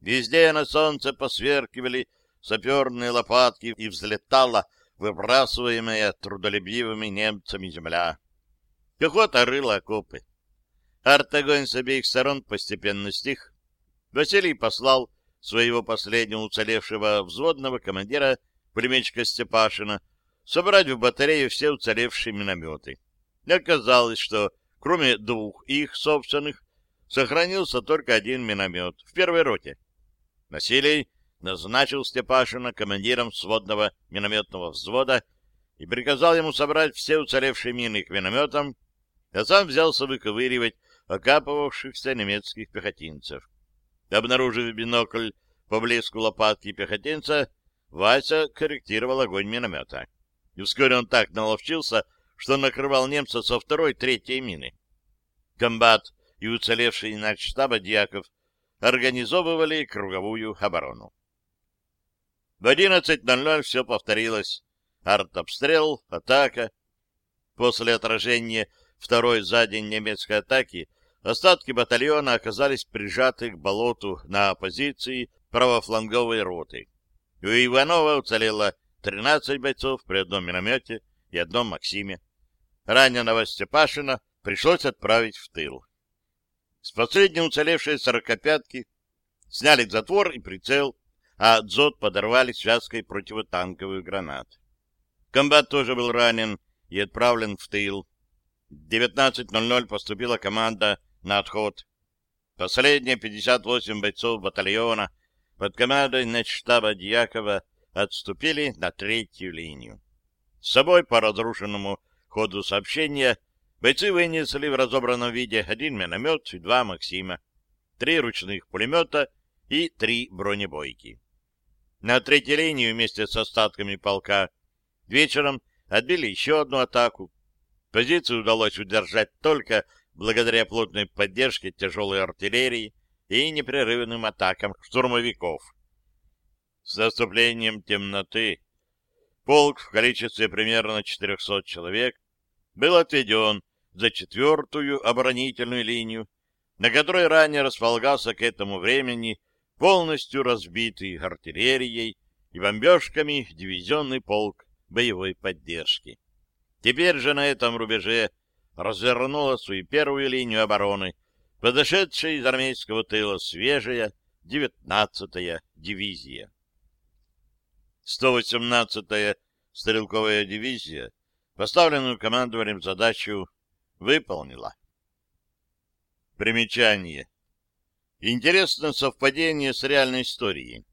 Везде на солнце посверкивали саперные лопатки и взлетала выбрасываемая трудолюбивыми немцами земля. Пехота рыла окопы. Артогонь с обеих сторон постепенно стих. Василий послал своего последнего уцелевшего взводного командира пулеметчика Степашина собрать в батарею все уцелевшие минометы. И оказалось, что кроме двух их собственных сохранился только один миномет в первой роте. Василий назначил Степашина командиром сводного минометного взвода и приказал ему собрать все уцелевшие мины к минометам, а сам взялся выковыривать окапывавшихся немецких пехотинцев. Обнаружив бинокль по блеску лопатки пехотинца, Вася корректировал огонь миномета. И вскоре он так наловчился, что накрывал немца со второй, третьей мины. Комбат и уцелевший штаба Дьяков организовывали круговую оборону. В 11.00 все повторилось. Артобстрел, атака. После отражения второй за день немецкой атаки остатки батальона оказались прижаты к болоту на позиции правофланговой роты. У Иванова уцелело 13 бойцов при одном миномете и одном Максиме. Раненого Степашина пришлось отправить в тыл. С последней уцелевшей сорокопятки сняли затвор и прицел, а дзот подорвали связкой противотанковых гранат. Комбат тоже был ранен и отправлен в тыл. В 19.00 поступила команда на отход. Последние 58 бойцов батальона под командой начштаба Дьякова отступили на третью линию. С собой по разрушенному ходу сообщения бойцы вынесли в разобранном виде один миномет и два «Максима», три ручных пулемета и три бронебойки. На третьей линии вместе с остатками полка вечером отбили еще одну атаку. Позицию удалось удержать только благодаря плотной поддержке тяжелой артиллерии и непрерывным атакам штурмовиков. С наступлением темноты полк в количестве примерно 400 человек был отведен за четвертую оборонительную линию, на которой ранее располагался к этому времени полностью разбитый артиллерией и бомбежками дивизионный полк боевой поддержки. Теперь же на этом рубеже развернула свою первую линию обороны, подошедшая из армейского тыла свежая 19-я дивизия. 118-я стрелковая дивизия поставленную командованием задачу выполнила. Примечание. Интересно совпадение с реальной историей.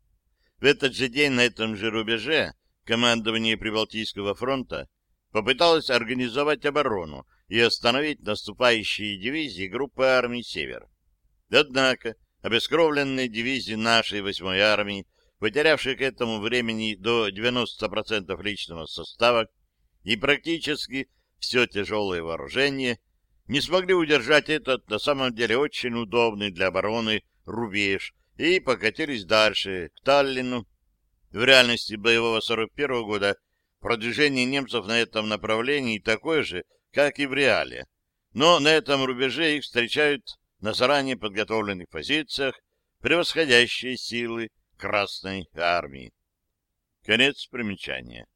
В этот же день на этом же рубеже командование Прибалтийского фронта попыталось организовать оборону и остановить наступающие дивизии группы армий «Север». Однако обескровленные дивизии нашей 8-й армии, потерявшие к этому времени до 90% личного состава и практически все тяжелое вооружение, не смогли удержать этот, на самом деле, очень удобный для обороны рубеж и покатились дальше, к Таллину. В реальности боевого 41 -го года продвижение немцев на этом направлении такое же, как и в реале. Но на этом рубеже их встречают на заранее подготовленных позициях превосходящие силы Красной Армии. Конец примечания.